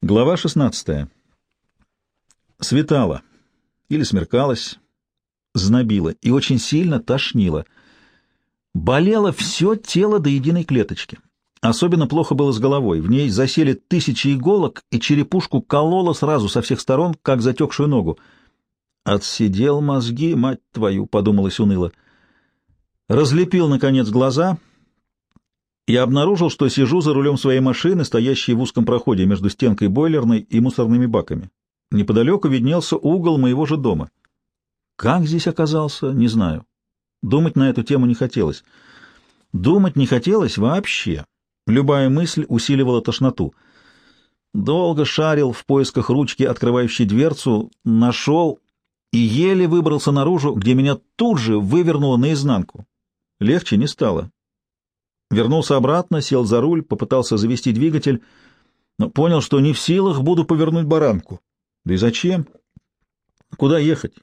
Глава 16. Светало или смеркалось, знобило и очень сильно тошнило. Болело все тело до единой клеточки. Особенно плохо было с головой. В ней засели тысячи иголок, и черепушку кололо сразу со всех сторон, как затекшую ногу. «Отсидел мозги, мать твою!» — подумалось уныло. Разлепил, наконец, глаза — я обнаружил, что сижу за рулем своей машины, стоящей в узком проходе между стенкой бойлерной и мусорными баками. Неподалеку виднелся угол моего же дома. Как здесь оказался, не знаю. Думать на эту тему не хотелось. Думать не хотелось вообще. Любая мысль усиливала тошноту. Долго шарил в поисках ручки, открывающей дверцу, нашел и еле выбрался наружу, где меня тут же вывернуло наизнанку. Легче не стало. Вернулся обратно, сел за руль, попытался завести двигатель, но понял, что не в силах буду повернуть баранку. Да и зачем? Куда ехать?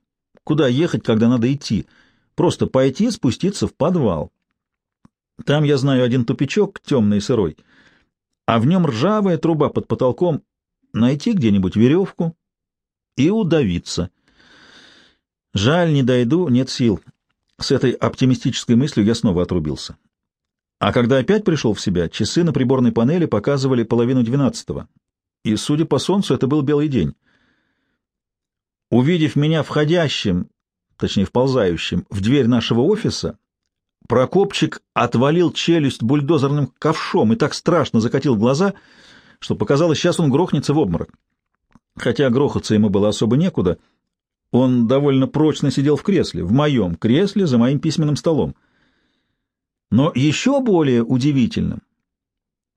Куда ехать, когда надо идти? Просто пойти спуститься в подвал. Там, я знаю, один тупичок, темный и сырой, а в нем ржавая труба под потолком. Найти где-нибудь веревку и удавиться. Жаль, не дойду, нет сил. С этой оптимистической мыслью я снова отрубился. А когда опять пришел в себя, часы на приборной панели показывали половину двенадцатого. И, судя по солнцу, это был белый день. Увидев меня входящим, точнее вползающим, в дверь нашего офиса, Прокопчик отвалил челюсть бульдозерным ковшом и так страшно закатил глаза, что показалось, сейчас он грохнется в обморок. Хотя грохаться ему было особо некуда, он довольно прочно сидел в кресле, в моем кресле за моим письменным столом. Но еще более удивительным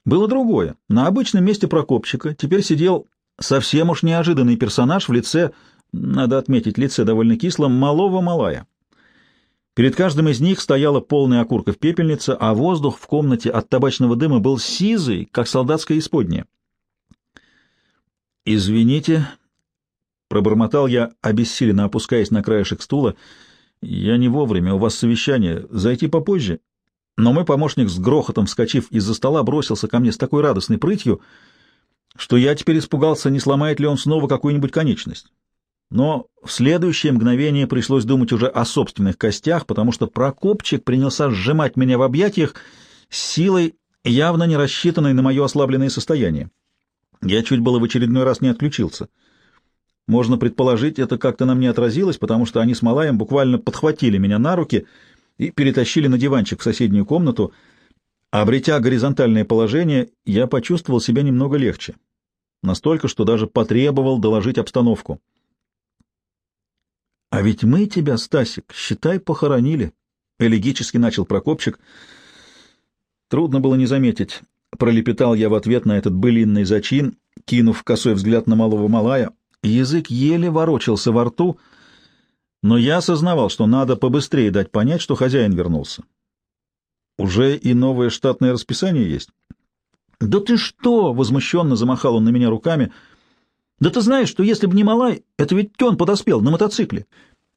было другое. На обычном месте Прокопчика теперь сидел совсем уж неожиданный персонаж в лице, надо отметить, лице довольно кислом, малого малая. Перед каждым из них стояла полная окурка в пепельнице, а воздух в комнате от табачного дыма был сизый, как солдатское исподнее. «Извините», — пробормотал я, обессиленно опускаясь на краешек стула, — «я не вовремя, у вас совещание. Зайти попозже?» Но мой помощник с грохотом, вскочив из-за стола, бросился ко мне с такой радостной прытью, что я теперь испугался, не сломает ли он снова какую-нибудь конечность. Но в следующее мгновение пришлось думать уже о собственных костях, потому что Прокопчик принялся сжимать меня в объятиях с силой, явно не рассчитанной на мое ослабленное состояние. Я чуть было в очередной раз не отключился. Можно предположить, это как-то на мне отразилось, потому что они с Малаем буквально подхватили меня на руки — и перетащили на диванчик в соседнюю комнату. Обретя горизонтальное положение, я почувствовал себя немного легче. Настолько, что даже потребовал доложить обстановку. — А ведь мы тебя, Стасик, считай, похоронили, — элегически начал Прокопчик. Трудно было не заметить. Пролепетал я в ответ на этот былинный зачин, кинув косой взгляд на малого малая. Язык еле ворочался во рту — но я осознавал, что надо побыстрее дать понять, что хозяин вернулся. Уже и новое штатное расписание есть. «Да ты что!» — возмущенно замахал он на меня руками. «Да ты знаешь, что если бы не Малай, это ведь он подоспел на мотоцикле.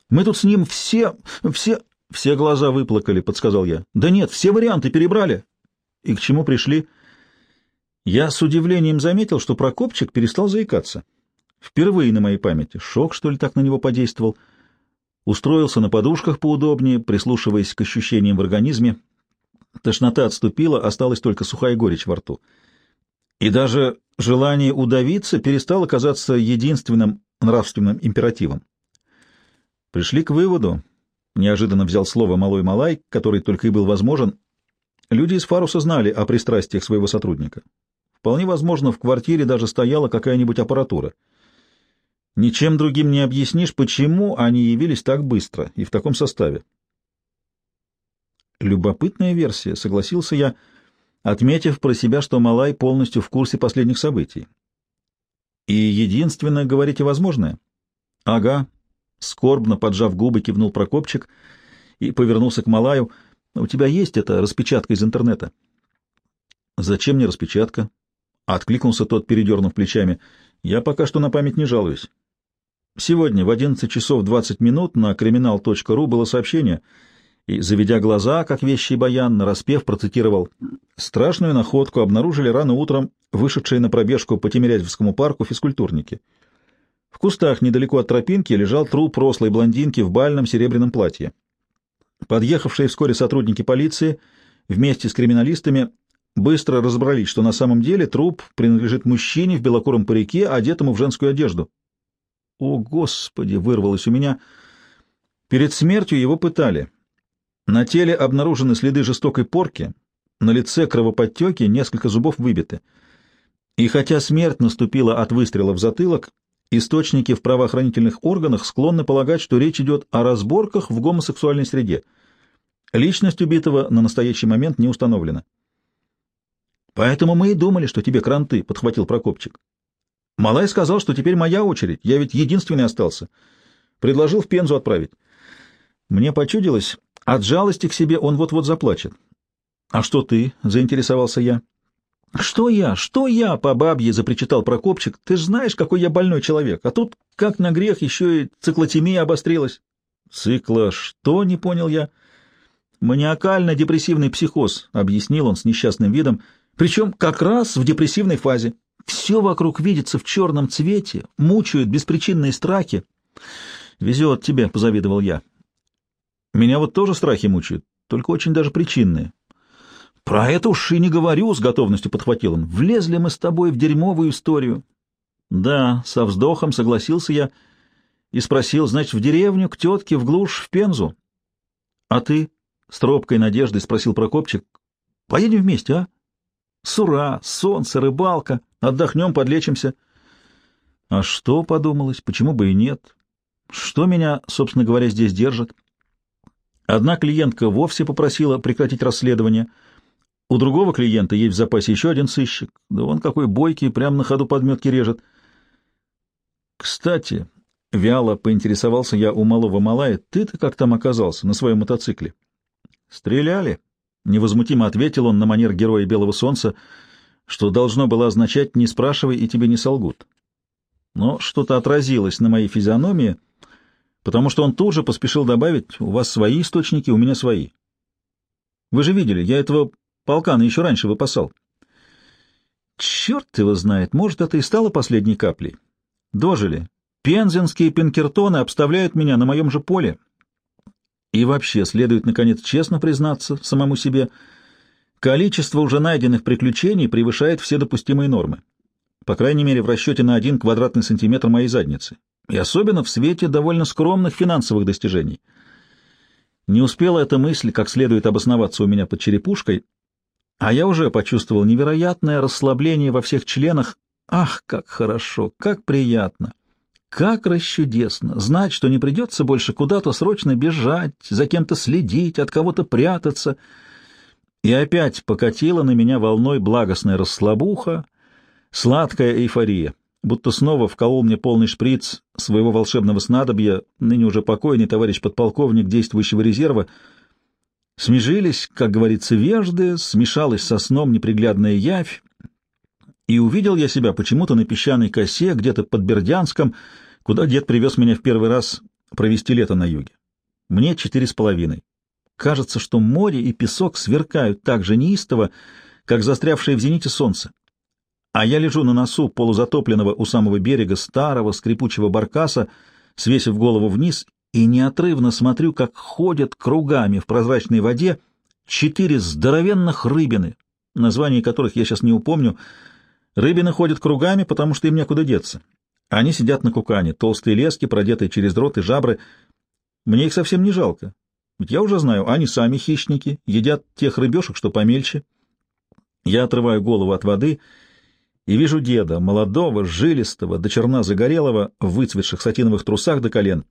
Мы тут с ним все... все...» «Все глаза выплакали», — подсказал я. «Да нет, все варианты перебрали». «И к чему пришли?» Я с удивлением заметил, что Прокопчик перестал заикаться. Впервые на моей памяти. Шок, что ли, так на него подействовал — устроился на подушках поудобнее, прислушиваясь к ощущениям в организме. Тошнота отступила, осталась только сухая горечь во рту. И даже желание удавиться перестало казаться единственным нравственным императивом. Пришли к выводу, неожиданно взял слово Малой Малай, который только и был возможен, люди из Фаруса знали о пристрастиях своего сотрудника. Вполне возможно, в квартире даже стояла какая-нибудь аппаратура — Ничем другим не объяснишь, почему они явились так быстро и в таком составе. Любопытная версия, согласился я, отметив про себя, что Малай полностью в курсе последних событий. И единственное, говорите, возможное? Ага, скорбно поджав губы, кивнул Прокопчик и повернулся к Малаю. У тебя есть эта распечатка из интернета? Зачем мне распечатка? Откликнулся тот, передернув плечами. Я пока что на память не жалуюсь. Сегодня в 11 часов 20 минут на криминал.ру было сообщение, и, заведя глаза, как вещий баян, нараспев процитировал «Страшную находку обнаружили рано утром вышедшие на пробежку по Тимирязевскому парку физкультурники. В кустах недалеко от тропинки лежал труп рослой блондинки в бальном серебряном платье. Подъехавшие вскоре сотрудники полиции вместе с криминалистами быстро разобрались, что на самом деле труп принадлежит мужчине в белокуром парике, одетому в женскую одежду. «О, Господи!» — вырвалось у меня. Перед смертью его пытали. На теле обнаружены следы жестокой порки, на лице кровоподтеки, несколько зубов выбиты. И хотя смерть наступила от выстрела в затылок, источники в правоохранительных органах склонны полагать, что речь идет о разборках в гомосексуальной среде. Личность убитого на настоящий момент не установлена. «Поэтому мы и думали, что тебе кранты», — подхватил Прокопчик. «Малай сказал, что теперь моя очередь, я ведь единственный остался. Предложил в Пензу отправить. Мне почудилось, от жалости к себе он вот-вот заплачет. «А что ты?» — заинтересовался я. «Что я? Что я?» — по бабье запричитал Прокопчик. «Ты ж знаешь, какой я больной человек. А тут, как на грех, еще и циклотемия обострилась». «Цикла что?» — не понял я. «Маниакально-депрессивный психоз», — объяснил он с несчастным видом. «Причем как раз в депрессивной фазе. Все вокруг видится в черном цвете, мучают беспричинные страхи». «Везет тебе», — позавидовал я. Меня вот тоже страхи мучают, только очень даже причинные. — Про это уж и не говорю, — с готовностью подхватил он. — Влезли мы с тобой в дерьмовую историю. — Да, со вздохом согласился я и спросил, значит, в деревню, к тетке, в глушь, в Пензу? — А ты? — с тропкой надежды спросил Прокопчик. — Поедем вместе, а? Сура, солнце, рыбалка, отдохнем, подлечимся. — А что, — подумалось, — почему бы и нет? Что меня, собственно говоря, здесь держит? — Одна клиентка вовсе попросила прекратить расследование. У другого клиента есть в запасе еще один сыщик. Да он какой бойкий, прямо на ходу подметки режет. Кстати, вяло поинтересовался я у малого малая, ты-то как там оказался на своем мотоцикле? Стреляли. Невозмутимо ответил он на манер героя Белого Солнца, что должно было означать «не спрашивай, и тебе не солгут». Но что-то отразилось на моей физиономии — потому что он тут же поспешил добавить, у вас свои источники, у меня свои. Вы же видели, я этого полкана еще раньше выпасал. Черт его знает, может, это и стало последней каплей. Дожили. Пензенские пинкертоны обставляют меня на моем же поле. И вообще, следует, наконец, честно признаться самому себе, количество уже найденных приключений превышает все допустимые нормы. По крайней мере, в расчете на один квадратный сантиметр моей задницы и особенно в свете довольно скромных финансовых достижений. Не успела эта мысль как следует обосноваться у меня под черепушкой, а я уже почувствовал невероятное расслабление во всех членах. Ах, как хорошо, как приятно! Как расчудесно знать, что не придется больше куда-то срочно бежать, за кем-то следить, от кого-то прятаться. И опять покатила на меня волной благостная расслабуха, сладкая эйфория будто снова вколол мне полный шприц своего волшебного снадобья, ныне уже покойный товарищ подполковник действующего резерва. Смежились, как говорится, вежды, смешалась со сном неприглядная явь, и увидел я себя почему-то на песчаной косе, где-то под Бердянском, куда дед привез меня в первый раз провести лето на юге. Мне четыре с половиной. Кажется, что море и песок сверкают так же неистово, как застрявшее в зените солнце а я лежу на носу полузатопленного у самого берега старого скрипучего баркаса, свесив голову вниз, и неотрывно смотрю, как ходят кругами в прозрачной воде четыре здоровенных рыбины, название которых я сейчас не упомню. Рыбины ходят кругами, потому что им некуда деться. Они сидят на кукане, толстые лески, продетые через дрот и жабры. Мне их совсем не жалко. Ведь я уже знаю, они сами хищники, едят тех рыбешек, что помельче. Я отрываю голову от воды и вижу деда, молодого, жилистого, до черна загорелого, в выцветших сатиновых трусах до колен.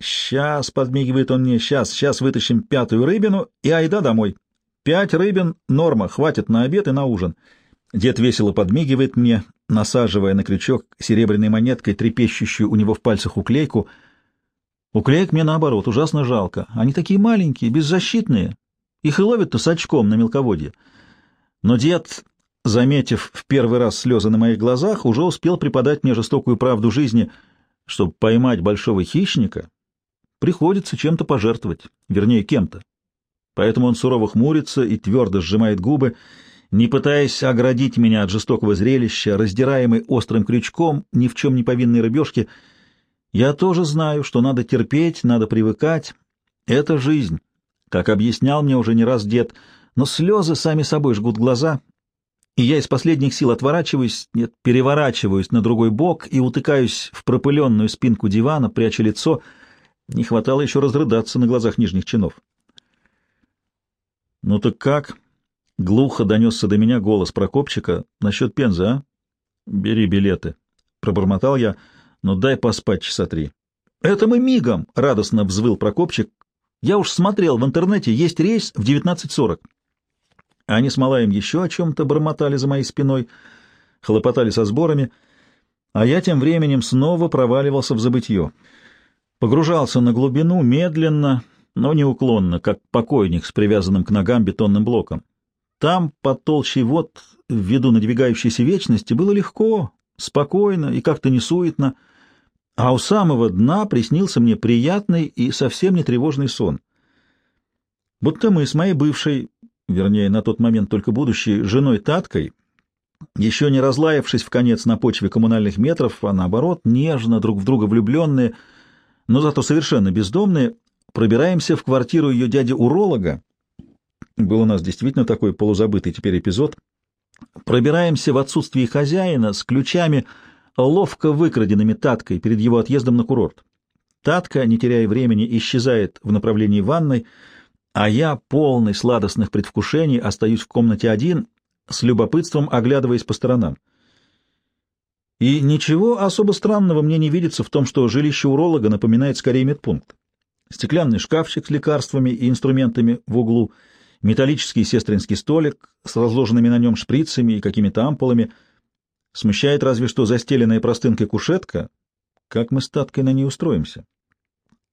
«Сейчас», — подмигивает он мне, — «сейчас, сейчас вытащим пятую рыбину и айда домой. Пять рыбин — норма, хватит на обед и на ужин». Дед весело подмигивает мне, насаживая на крючок серебряной монеткой, трепещущую у него в пальцах уклейку. Уклеек мне, наоборот, ужасно жалко. Они такие маленькие, беззащитные. Их и ловят-то с очком на мелководье. Но дед заметив в первый раз слезы на моих глазах, уже успел преподать мне жестокую правду жизни. Чтобы поймать большого хищника, приходится чем-то пожертвовать, вернее, кем-то. поэтому он сурово хмурится и твердо сжимает губы, не пытаясь оградить меня от жестокого зрелища, раздираемый острым крючком ни в чем не повинной рыбешки. Я тоже знаю, что надо терпеть, надо привыкать. Это жизнь, как объяснял мне уже не раз дед, но слезы сами собой жгут глаза, и я из последних сил отворачиваюсь, нет, переворачиваюсь на другой бок и утыкаюсь в пропыленную спинку дивана, пряча лицо. Не хватало еще разрыдаться на глазах нижних чинов. «Ну так как?» — глухо донесся до меня голос Прокопчика. «Насчет Пензы, а? Бери билеты». Пробормотал я. «Ну дай поспать часа три». «Это мы мигом!» — радостно взвыл Прокопчик. «Я уж смотрел в интернете, есть рейс в 19.40». Они с Малаем еще о чем-то бормотали за моей спиной, хлопотали со сборами, а я тем временем снова проваливался в забытье. Погружался на глубину медленно, но неуклонно, как покойник с привязанным к ногам бетонным блоком. Там, под толщей вод, ввиду надвигающейся вечности, было легко, спокойно и как-то несуетно, а у самого дна приснился мне приятный и совсем не тревожный сон. Будто мы с моей бывшей вернее, на тот момент только будущей, женой Таткой, еще не разлаявшись в конец на почве коммунальных метров, а наоборот, нежно, друг в друга влюбленные, но зато совершенно бездомные, пробираемся в квартиру ее дяди-уролога. Был у нас действительно такой полузабытый теперь эпизод. Пробираемся в отсутствии хозяина с ключами, ловко выкраденными Таткой перед его отъездом на курорт. Татка, не теряя времени, исчезает в направлении ванной, а я, полный сладостных предвкушений, остаюсь в комнате один, с любопытством оглядываясь по сторонам. И ничего особо странного мне не видится в том, что жилище уролога напоминает скорее медпункт. Стеклянный шкафчик с лекарствами и инструментами в углу, металлический сестринский столик с разложенными на нем шприцами и какими-то ампулами. Смущает разве что застеленная простынкой кушетка. Как мы с Таткой на ней устроимся?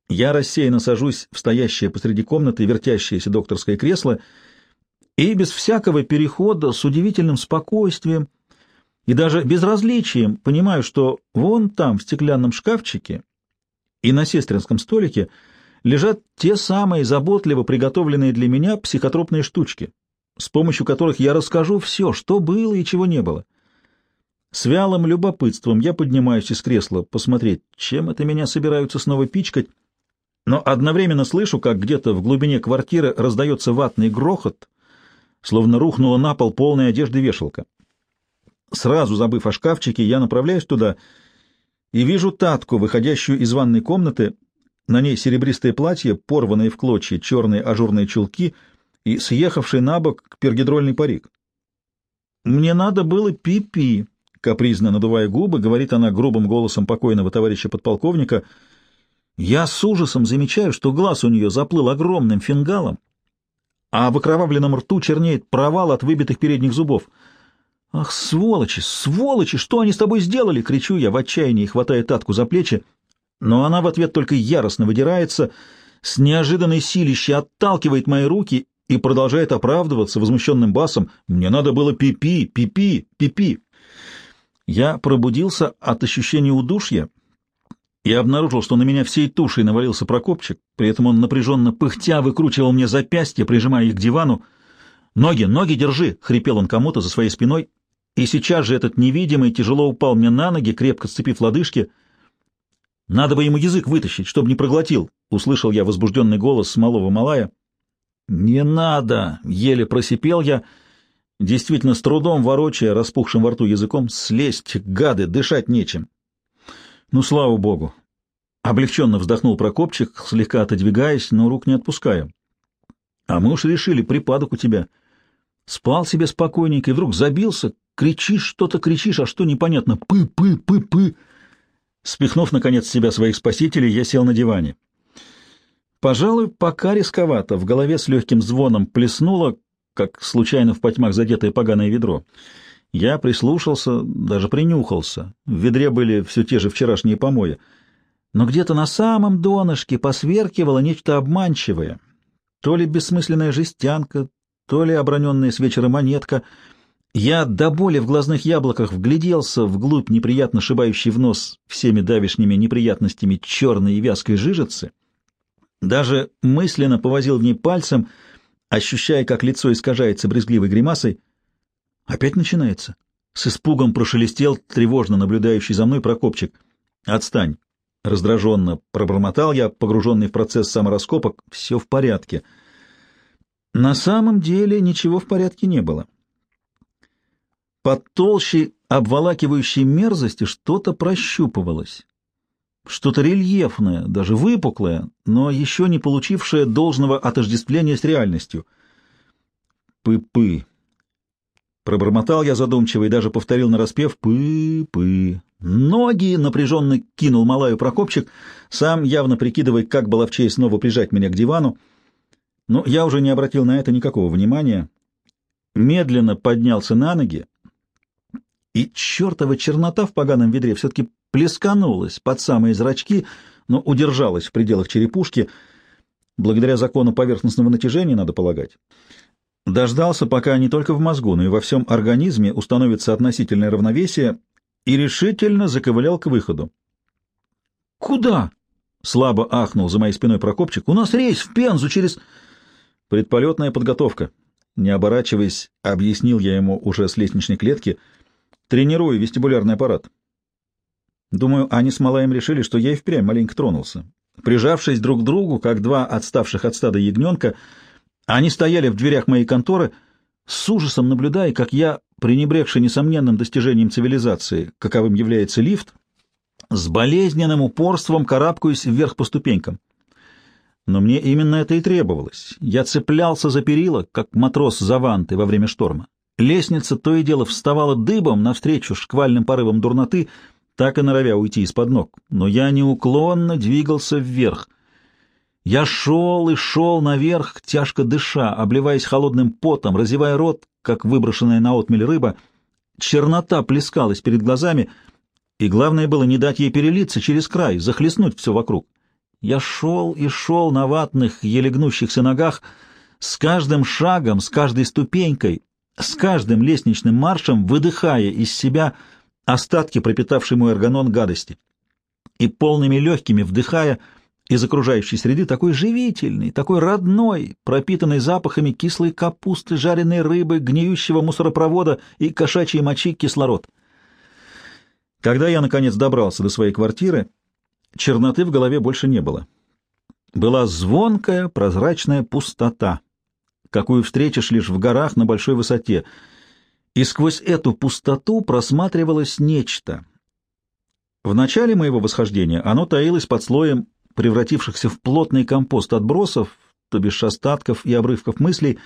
Я рассеянно сажусь в стоящее посреди комнаты вертящееся докторское кресло и без всякого перехода, с удивительным спокойствием и даже безразличием понимаю, что вон там, в стеклянном шкафчике и на сестринском столике лежат те самые заботливо приготовленные для меня психотропные штучки, с помощью которых я расскажу все, что было и чего не было. С вялым любопытством я поднимаюсь из кресла посмотреть, чем это меня собираются снова пичкать, но одновременно слышу, как где-то в глубине квартиры раздается ватный грохот, словно рухнула на пол полная одежды вешалка. Сразу забыв о шкафчике, я направляюсь туда и вижу Татку, выходящую из ванной комнаты. На ней серебристое платье, порванные в клочья черные ажурные чулки и съехавший на бок пергидрольный парик. «Мне надо было пи-пи», — капризно надувая губы, говорит она грубым голосом покойного товарища подполковника — я с ужасом замечаю, что глаз у нее заплыл огромным фингалом, а в окровавленном рту чернеет провал от выбитых передних зубов. «Ах, сволочи, сволочи, что они с тобой сделали?» — кричу я в отчаянии, хватая Татку за плечи. Но она в ответ только яростно выдирается, с неожиданной силищей отталкивает мои руки и продолжает оправдываться возмущенным басом. «Мне надо было пипи, пипи, пипи». Я пробудился от ощущения удушья я обнаружил, что на меня всей тушей навалился Прокопчик, при этом он напряженно пыхтя выкручивал мне запястья, прижимая их к дивану. «Ноги, ноги держи!» — хрипел он кому-то за своей спиной. И сейчас же этот невидимый тяжело упал мне на ноги, крепко сцепив лодыжки. «Надо бы ему язык вытащить, чтобы не проглотил!» — услышал я возбужденный голос малого малая. «Не надо!» — еле просипел я, действительно с трудом ворочая распухшим во рту языком. «Слезть, гады, дышать нечем!» Ну, слава богу. Облегченно вздохнул Прокопчик, слегка отодвигаясь, но рук не отпуская. А мы уж решили, припадок у тебя. Спал себе спокойненько и вдруг забился, кричишь, что-то кричишь, а что непонятно. Пы-пы-пы-пы. Спихнув, наконец, себя своих спасителей, я сел на диване. Пожалуй, пока рисковато. В голове с легким звоном плеснуло, как случайно в потьмах задетое поганое ведро. Я прислушался, даже принюхался. В ведре были все те же вчерашние помои. Но где-то на самом донышке посверкивало нечто обманчивое. То ли бессмысленная жестянка, то ли оброненная с вечера монетка. Я до боли в глазных яблоках вгляделся вглубь неприятно шибающей в нос всеми давишними неприятностями черной и вязкой жижицы. Даже мысленно повозил в ней пальцем, ощущая, как лицо искажается брезгливой гримасой. Опять начинается. С испугом прошелестел тревожно наблюдающий за мной Прокопчик. «Отстань!» — раздраженно пробормотал я, погруженный в процесс самораскопок. «Все в порядке». На самом деле ничего в порядке не было. Под толщей обволакивающей мерзости что-то прощупывалось. Что-то рельефное, даже выпуклое, но еще не получившее должного отождествления с реальностью. «Пы-пы», Пробормотал я задумчиво и даже повторил нараспев «пы-пы». Ноги напряженно кинул малаю Прокопчик, сам явно прикидывая, как было честь снова прижать меня к дивану. Но я уже не обратил на это никакого внимания. Медленно поднялся на ноги, и чертова чернота в поганом ведре все-таки плесканулась под самые зрачки, но удержалась в пределах черепушки, благодаря закону поверхностного натяжения, надо полагать. Дождался, пока не только в мозгу, но и во всем организме установится относительное равновесие, и решительно заковылял к выходу. «Куда?» — слабо ахнул за моей спиной Прокопчик. «У нас рейс в Пензу через...» «Предполетная подготовка». Не оборачиваясь, объяснил я ему уже с лестничной клетки. «Тренирую вестибулярный аппарат». Думаю, они с Малаем решили, что я и впрямь маленько тронулся. Прижавшись друг к другу, как два отставших от стада ягненка, — они стояли в дверях моей конторы, с ужасом наблюдая, как я, пренебрегший несомненным достижением цивилизации, каковым является лифт, с болезненным упорством карабкаюсь вверх по ступенькам. Но мне именно это и требовалось. Я цеплялся за перила, как матрос за ванты во время шторма. Лестница то и дело вставала дыбом навстречу шквальным порывам дурноты, так и норовя уйти из-под ног. Но я неуклонно двигался вверх. Я шел и шел наверх, тяжко дыша, обливаясь холодным потом, разевая рот, как выброшенная на отмель рыба. Чернота плескалась перед глазами, и главное было не дать ей перелиться через край, захлестнуть все вокруг. Я шел и шел на ватных, еле гнущихся ногах, с каждым шагом, с каждой ступенькой, с каждым лестничным маршем, выдыхая из себя остатки пропитавшей мой органон гадости, и полными легкими вдыхая — из окружающей среды такой живительный, такой родной, пропитанный запахами кислой капусты, жареной рыбы, гниющего мусоропровода и кошачьей мочи кислород. Когда я, наконец, добрался до своей квартиры, черноты в голове больше не было. Была звонкая, прозрачная пустота, какую встретишь лишь в горах на большой высоте, и сквозь эту пустоту просматривалось нечто. В начале моего восхождения оно таилось под слоем превратившихся в плотный компост отбросов, то бишь остатков и обрывков мыслей,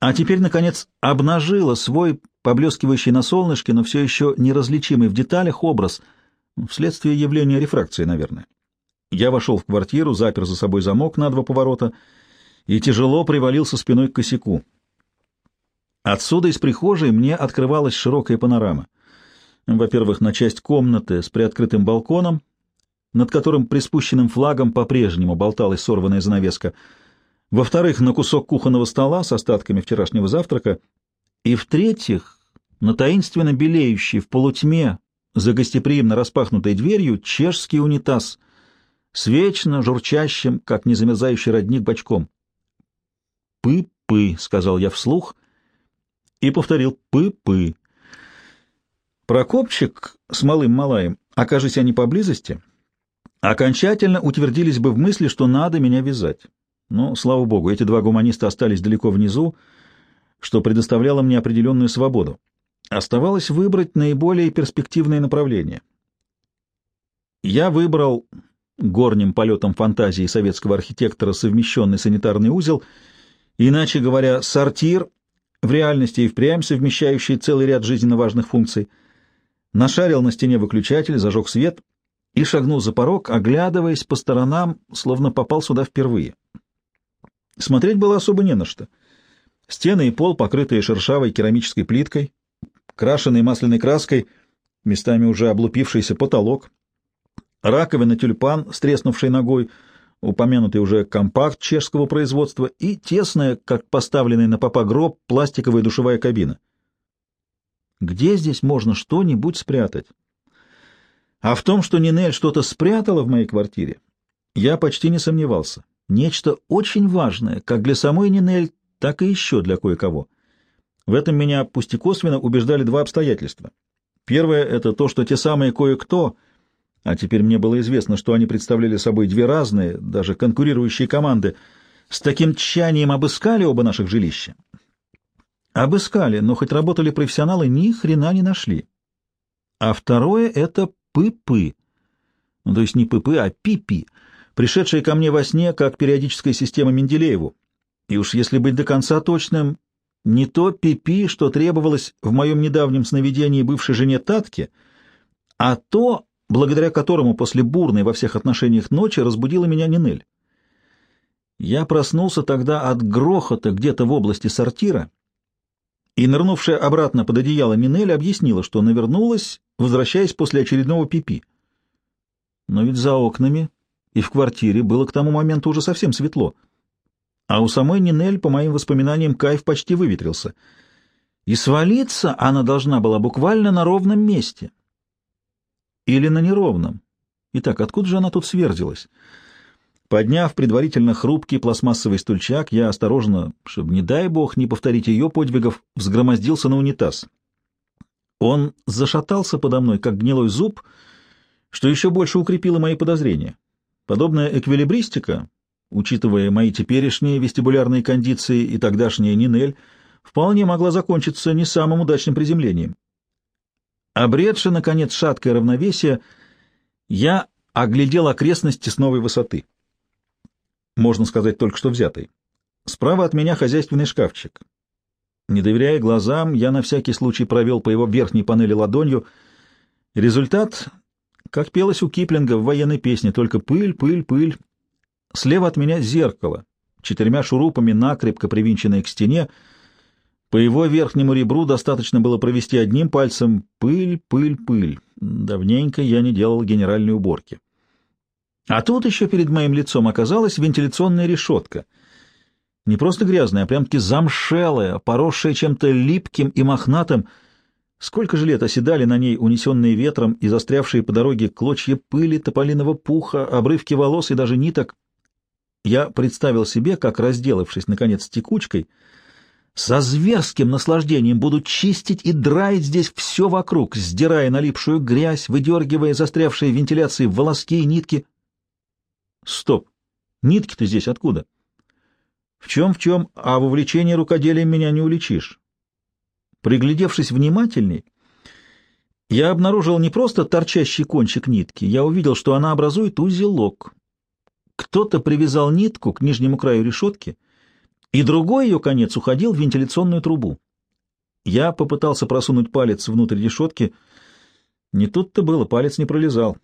а теперь, наконец, обнажила свой, поблескивающий на солнышке, но все еще неразличимый в деталях образ, вследствие явления рефракции, наверное. Я вошел в квартиру, запер за собой замок на два поворота и тяжело привалился спиной к косяку. Отсюда из прихожей мне открывалась широкая панорама. Во-первых, на часть комнаты с приоткрытым балконом, над которым приспущенным флагом по-прежнему болталась сорванная занавеска, во-вторых, на кусок кухонного стола с остатками вчерашнего завтрака, и, в-третьих, на таинственно белеющий в полутьме за гостеприимно распахнутой дверью чешский унитаз с вечно журчащим, как незамерзающий родник, бочком. «Пы-пы», — сказал я вслух и повторил «пы-пы». Прокопчик с малым Малаем, окажись они поблизости, — окончательно утвердились бы в мысли, что надо меня вязать. Но, слава богу, эти два гуманиста остались далеко внизу, что предоставляло мне определенную свободу. Оставалось выбрать наиболее перспективное направление. Я выбрал горним полетом фантазии советского архитектора совмещенный санитарный узел, иначе говоря, сортир, в реальности и впрямь совмещающий целый ряд жизненно важных функций, нашарил на стене выключатель, зажег свет — и шагнул за порог, оглядываясь по сторонам, словно попал сюда впервые. Смотреть было особо не на что. Стены и пол, покрытые шершавой керамической плиткой, крашеной масляной краской, местами уже облупившийся потолок, раковина тюльпан с ногой, упомянутый уже компакт чешского производства и тесная, как поставленный на попа гроб, пластиковая душевая кабина. Где здесь можно что-нибудь спрятать? А в том, что Нинель что-то спрятала в моей квартире, я почти не сомневался. Нечто очень важное, как для самой Нинель, так и еще для кое-кого. В этом меня, пусть и косвенно, убеждали два обстоятельства. Первое — это то, что те самые кое-кто, а теперь мне было известно, что они представляли собой две разные, даже конкурирующие команды, с таким тщанием обыскали оба наших жилища. Обыскали, но хоть работали профессионалы, ни хрена не нашли. А второе — это пы-пы. Ну, то есть не пы-пы, а пи-пи, пришедшие ко мне во сне, как периодическая система Менделееву. И уж если быть до конца точным, не то пипи, что требовалось в моем недавнем сновидении бывшей жене Татки, а то, благодаря которому после бурной во всех отношениях ночи разбудила меня Нинель. Я проснулся тогда от грохота где-то в области сортира, и, нырнувшая обратно под одеяло, Нинель объяснила, что навернулась, возвращаясь после очередного пипи. Но ведь за окнами и в квартире было к тому моменту уже совсем светло — а у самой Нинель, по моим воспоминаниям, кайф почти выветрился. И свалиться она должна была буквально на ровном месте. Или на неровном. Итак, откуда же она тут сверзилась? Подняв предварительно хрупкий пластмассовый стульчак, я осторожно, чтобы, не дай бог, не повторить ее подвигов, взгромоздился на унитаз. Он зашатался подо мной, как гнилой зуб, что еще больше укрепило мои подозрения. Подобная эквилибристика учитывая мои теперешние вестибулярные кондиции и тогдашняя Нинель, вполне могла закончиться не самым удачным приземлением. Обретши, наконец, шаткое равновесие, я оглядел окрестности с новой высоты. Можно сказать, только что взятой. Справа от меня хозяйственный шкафчик. Не доверяя глазам, я на всякий случай провел по его верхней панели ладонью. Результат, как пелось у Киплинга в военной песне, только пыль, пыль, пыль, Слева от меня зеркало, четырьмя шурупами накрепко привинченное к стене. По его верхнему ребру достаточно было провести одним пальцем пыль, пыль, пыль. Давненько я не делал генеральной уборки. А тут еще перед моим лицом оказалась вентиляционная решетка. Не просто грязная, а прям-таки замшелая, поросшая чем-то липким и мохнатым. Сколько же лет оседали на ней унесенные ветром и застрявшие по дороге клочья пыли, тополиного пуха, обрывки волос и даже ниток — я представил себе, как, разделавшись, наконец, с текучкой, со зверским наслаждением буду чистить и драить здесь все вокруг, сдирая налипшую грязь, выдергивая застрявшие в вентиляции волоски и нитки. Стоп! Нитки-то здесь откуда? В чем-в чем, а в увлечении рукоделием меня не уличишь. Приглядевшись внимательней, я обнаружил не просто торчащий кончик нитки, я увидел, что она образует узелок, кто-то привязал нитку к нижнему краю решетки, и другой ее конец уходил в вентиляционную трубу. Я попытался просунуть палец внутрь решетки. Не тут-то было, палец не пролезал.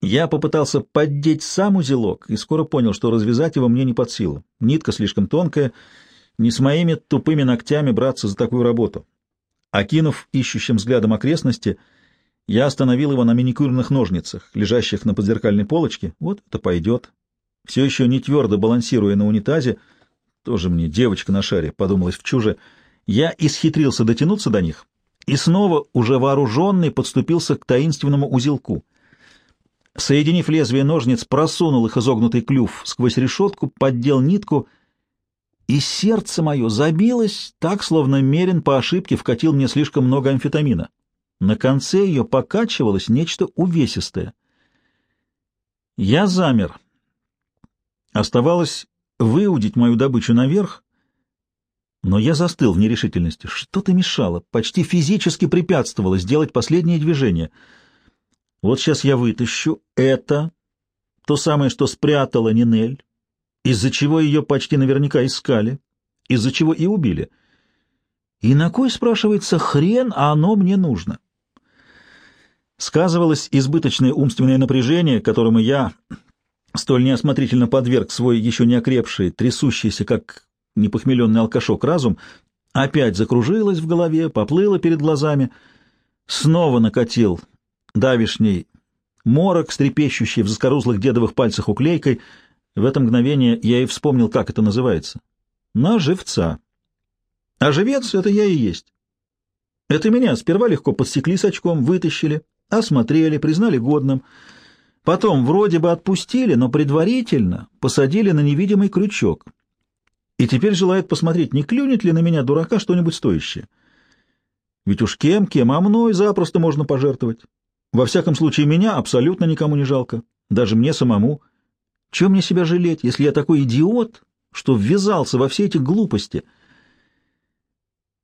Я попытался поддеть сам узелок и скоро понял, что развязать его мне не под силу. Нитка слишком тонкая, не с моими тупыми ногтями браться за такую работу. Окинув ищущим взглядом окрестности, — я остановил его на маникюрных ножницах, лежащих на подзеркальной полочке. Вот это пойдет. Все еще не твердо балансируя на унитазе, тоже мне девочка на шаре, подумалось в чуже, я исхитрился дотянуться до них и снова, уже вооруженный, подступился к таинственному узелку. Соединив лезвие ножниц, просунул их изогнутый клюв сквозь решетку, поддел нитку, и сердце мое забилось так, словно Мерин по ошибке вкатил мне слишком много амфетамина. На конце ее покачивалось нечто увесистое. Я замер. Оставалось выудить мою добычу наверх, но я застыл в нерешительности. Что-то мешало, почти физически препятствовало сделать последнее движение. Вот сейчас я вытащу это, то самое, что спрятала Нинель, из-за чего ее почти наверняка искали, из-за чего и убили. И на кой, спрашивается, хрен, а оно мне нужно? сказывалось избыточное умственное напряжение, которому я столь неосмотрительно подверг свой еще не окрепший, трясущийся, как непохмеленный алкашок разум, опять закружилось в голове, поплыло перед глазами, снова накатил давишний морок, стрепещущий в заскорузлых дедовых пальцах уклейкой. В это мгновение я и вспомнил, как это называется. На живца. А живец — это я и есть. Это меня сперва легко подсекли с очком, вытащили, осмотрели, признали годным. Потом вроде бы отпустили, но предварительно посадили на невидимый крючок. и теперь желает посмотреть, не клюнет ли на меня, дурака, что-нибудь стоящее. Ведь уж кем, кем, а мной запросто можно пожертвовать. Во всяком случае, меня абсолютно никому не жалко, даже мне самому. Чем мне себя жалеть, если я такой идиот, что ввязался во все эти глупости?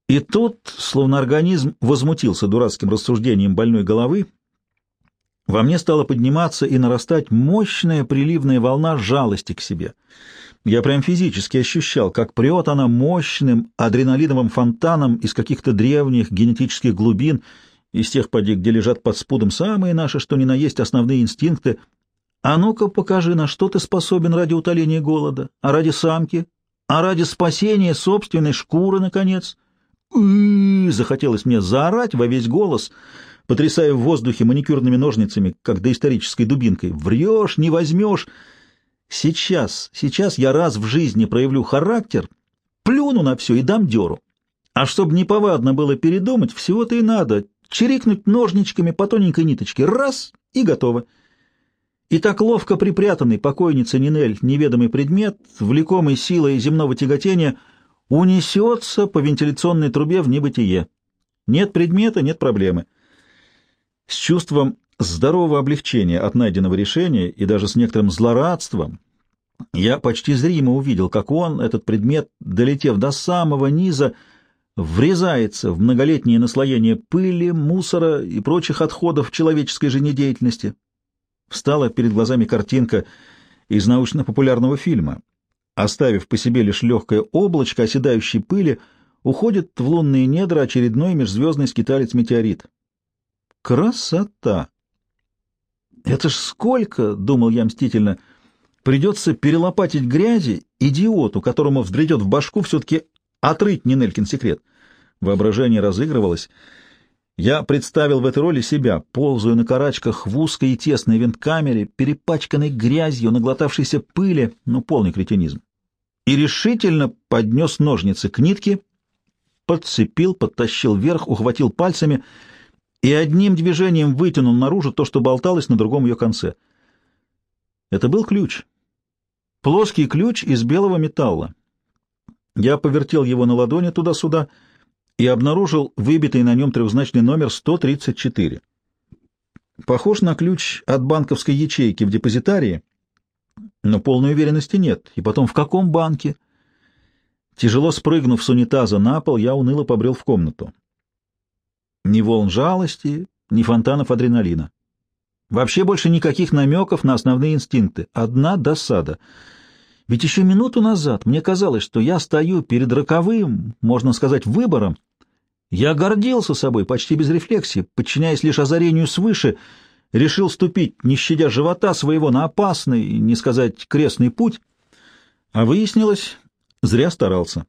И тут, словно организм возмутился дурацким рассуждением больной головы, во мне стала подниматься и нарастать мощная приливная волна жалости к себе. Я прям физически ощущал, как прет она мощным адреналиновым фонтаном из каких-то древних генетических глубин, из тех поди, где лежат под спудом самые наши, что ни на есть основные инстинкты. А ну-ка покажи, на что ты способен ради утоления голода, а ради самки, а ради спасения собственной шкуры, наконец. захотелось мне заорать во весь голос — потрясая в воздухе маникюрными ножницами, как доисторической дубинкой. «Врешь, не возьмешь!» «Сейчас, сейчас я раз в жизни проявлю характер, плюну на все и дам дёру. А чтобы неповадно было передумать, всего-то и надо чирикнуть ножничками по тоненькой ниточке. Раз — и готово. И так ловко припрятанный покойница Нинель неведомый предмет, влекомый силой земного тяготения, унесется по вентиляционной трубе в небытие. Нет предмета — нет проблемы. С чувством здорового облегчения от найденного решения и даже с некоторым злорадством я почти зримо увидел, как он, этот предмет, долетев до самого низа, врезается в многолетнее наслоение пыли, мусора и прочих отходов человеческой жизнедеятельности. Встала перед глазами картинка из научно-популярного фильма. Оставив по себе лишь легкое облачко оседающей пыли, уходит в лунные недра очередной межзвездный скиталец-метеорит. Красота! Это ж сколько, — думал я мстительно, — придется перелопатить грязи идиоту, которому взбредет в башку все-таки отрыть Нинелькин секрет. Воображение разыгрывалось. Я представил в этой роли себя, ползаю на карачках в узкой и тесной винткамере, перепачканной грязью, наглотавшейся пыли, ну, полный кретинизм. И решительно поднес ножницы к нитке, подцепил, подтащил вверх, ухватил пальцами — и одним движением вытянул наружу то, что болталось на другом ее конце. Это был ключ. Плоский ключ из белого металла. Я повертел его на ладони туда-сюда и обнаружил выбитый на нем трехзначный номер 134. Похож на ключ от банковской ячейки в депозитарии, но полной уверенности нет. И потом, в каком банке? Тяжело спрыгнув с унитаза на пол, я уныло побрел в комнату. Ни волн жалости, ни фонтанов адреналина. Вообще больше никаких намеков на основные инстинкты. Одна досада. Ведь еще минуту назад мне казалось, что я стою перед роковым, можно сказать, выбором. Я гордился собой почти без рефлексии, подчиняясь лишь озарению свыше, решил ступить, не щадя живота своего, на опасный, не сказать крестный путь, а выяснилось, зря старался.